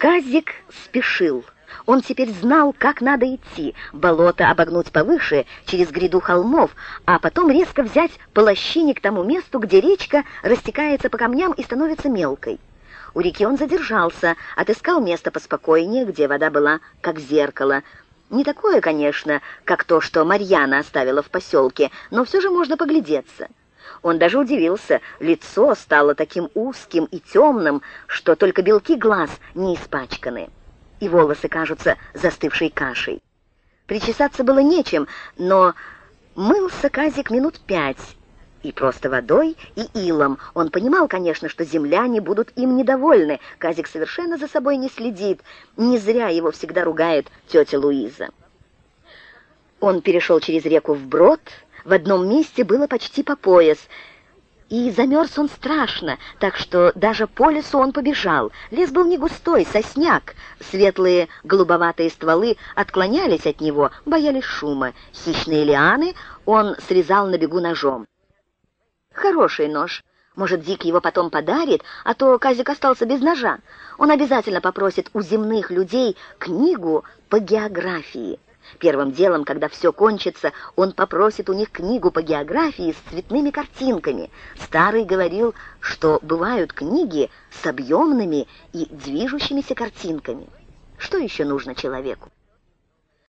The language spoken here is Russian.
Казик спешил. Он теперь знал, как надо идти, болото обогнуть повыше, через гряду холмов, а потом резко взять по лощине к тому месту, где речка растекается по камням и становится мелкой. У реки он задержался, отыскал место поспокойнее, где вода была как зеркало. Не такое, конечно, как то, что Марьяна оставила в поселке, но все же можно поглядеться. Он даже удивился, лицо стало таким узким и темным, что только белки глаз не испачканы, и волосы кажутся застывшей кашей. Причесаться было нечем, но мылся Казик минут пять, и просто водой, и илом. Он понимал, конечно, что земляне будут им недовольны. Казик совершенно за собой не следит. Не зря его всегда ругает тетя Луиза. Он перешел через реку вброд, в одном месте было почти по пояс, и замерз он страшно, так что даже по лесу он побежал. Лес был не густой, сосняк. Светлые голубоватые стволы отклонялись от него, боялись шума. Хищные лианы он срезал на бегу ножом. Хороший нож. Может, Дик его потом подарит, а то Казик остался без ножа. Он обязательно попросит у земных людей книгу по географии. Первым делом, когда все кончится, он попросит у них книгу по географии с цветными картинками. Старый говорил, что бывают книги с объемными и движущимися картинками. Что еще нужно человеку?